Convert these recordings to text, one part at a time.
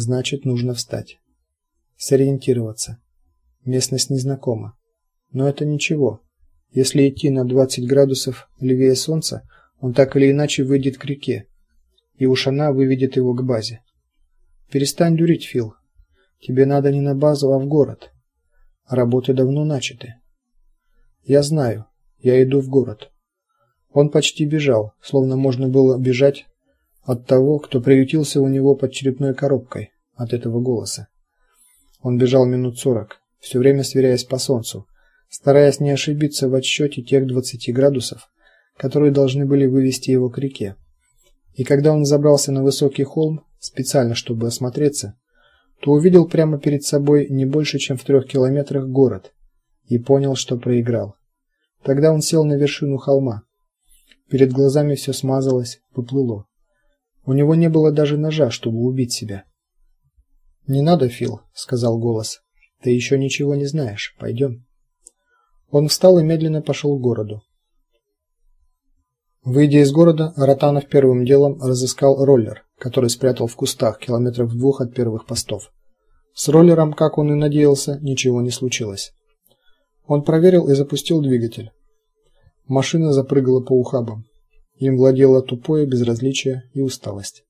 Значит, нужно встать. Сориентироваться. Местность незнакома. Но это ничего. Если идти на 20 градусов левее солнца, он так или иначе выйдет к реке, и уж она выведет его к базе. Перестань дурить, Фил. Тебе надо не на базу, а в город. Работы давно начаты. Я знаю. Я иду в город. Он почти бежал, словно можно было бежать от того, кто приютился у него под черепной коробкой, от этого голоса. Он бежал минут сорок, все время сверяясь по солнцу, стараясь не ошибиться в отсчете тех 20 градусов, которые должны были вывести его к реке. И когда он забрался на высокий холм, специально чтобы осмотреться, то увидел прямо перед собой не больше, чем в трех километрах город и понял, что проиграл. Тогда он сел на вершину холма. Перед глазами все смазалось, поплыло. У него не было даже ножа, чтобы убить себя. "Не надо, Фил", сказал голос. "Ты еще ничего не знаешь. Пойдем». Он встал и медленно пошел к городу. Выйдя из города, Ротанов первым делом разыскал роллер, который спрятал в кустах километров в двух от первых постов. С роллером, как он и надеялся, ничего не случилось. Он проверил и запустил двигатель. Машина запрыгала по ухабам. Им владело тупое безразличие и усталость.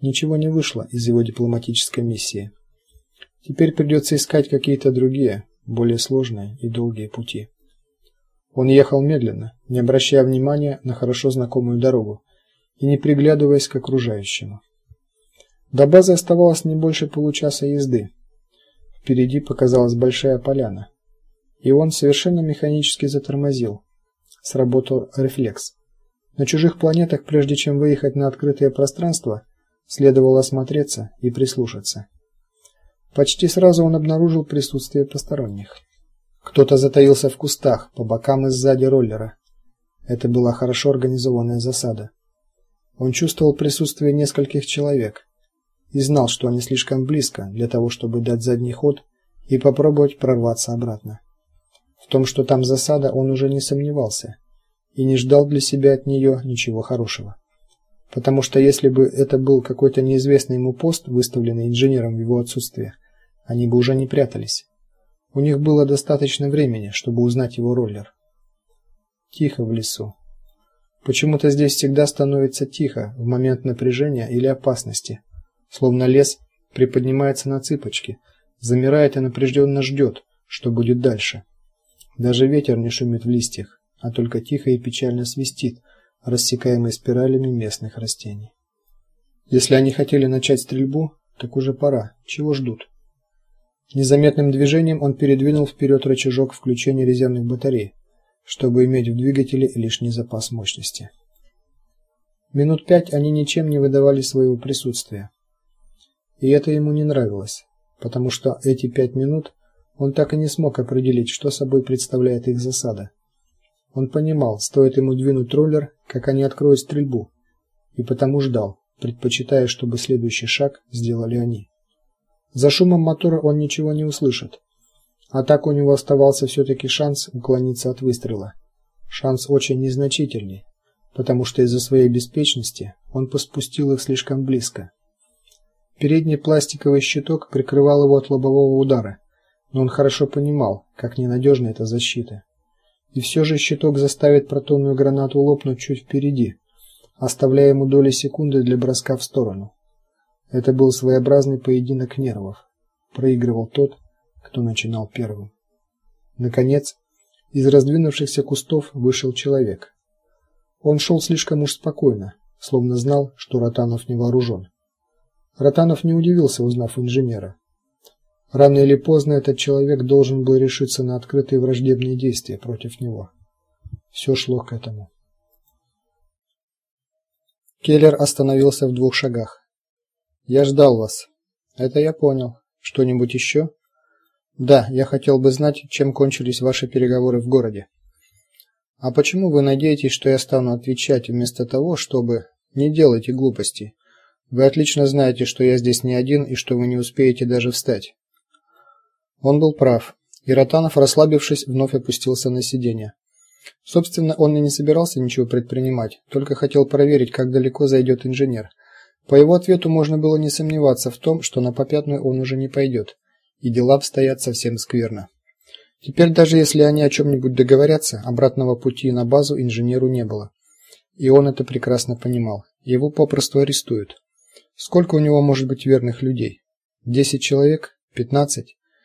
Ничего не вышло из его дипломатической миссии. Теперь придется искать какие-то другие, более сложные и долгие пути. Он ехал медленно, не обращая внимания на хорошо знакомую дорогу и не приглядываясь к окружающему. До базы оставалось не больше получаса езды. Впереди показалась большая поляна, и он совершенно механически затормозил. Сработал рефлекс. На чужих планетах, прежде чем выехать на открытое пространство, следовало осмотреться и прислушаться. Почти сразу он обнаружил присутствие посторонних. Кто-то затаился в кустах по бокам и сзади роллера. Это была хорошо организованная засада. Он чувствовал присутствие нескольких человек и знал, что они слишком близко для того, чтобы дать задний ход и попробовать прорваться обратно. В том, что там засада, он уже не сомневался и не ждал для себя от нее ничего хорошего. Потому что если бы это был какой-то неизвестный ему пост, выставленный инженером в его отсутствие, они бы уже не прятались. У них было достаточно времени, чтобы узнать его роллер. Тихо в лесу. Почему-то здесь всегда становится тихо в момент напряжения или опасности, словно лес приподнимается на цыпочки, замирает и напряженно ждет, что будет дальше. Даже ветер не шумит в листьях, а только тихо и печально свистит, рассекаемый спиралями местных растений. Если они хотели начать стрельбу, так уже пора. Чего ждут? Незаметным движением он передвинул вперед рычажок включения резервных батарей, чтобы иметь в двигателе лишний запас мощности. Минут пять они ничем не выдавали своего присутствия. И это ему не нравилось, потому что эти пять минут он так и не смог определить, что собой представляет их засада. Он понимал, стоит ему двинуть роллер, как они откроют стрельбу, и потому ждал, предпочитая, чтобы следующий шаг сделали они. За шумом мотора он ничего не услышит. А так у него оставался все таки шанс уклониться от выстрела. Шанс очень незначительный, потому что из-за своей беспечности он поспустил их слишком близко. Передний пластиковый щиток прикрывал его от лобового удара, но он хорошо понимал, как ненадежна эта защита. И все же щиток заставит протонную гранату лопнуть чуть впереди, оставляя ему доли секунды для броска в сторону. Это был своеобразный поединок нервов. Проигрывал тот, кто начинал первым. Наконец, из раздвинувшихся кустов вышел человек. Он шел слишком уж спокойно, словно знал, что Ротанов не вооружен. Ротанов не удивился, узнав инженера. Рано или поздно этот человек должен был решиться на открытые враждебные действия против него. Все шло к этому. Келлер остановился в двух шагах. Я ждал вас. Это я понял. Что-нибудь еще?» Да, я хотел бы знать, чем кончились ваши переговоры в городе. А почему вы надеетесь, что я стану отвечать вместо того, чтобы не делайте глупостей? Вы отлично знаете, что я здесь не один и что вы не успеете даже встать. Он был прав. И Ротанов, расслабившись, вновь опустился на сиденье. Собственно, он и не собирался ничего предпринимать, только хотел проверить, как далеко зайдет инженер По его ответу можно было не сомневаться в том, что на попятную он уже не пойдет, и дела обстоят совсем скверно. Теперь даже если они о чем нибудь договорятся, обратного пути на базу инженеру не было. И он это прекрасно понимал. Его попросту арестуют. Сколько у него может быть верных людей? Десять человек? Пятнадцать?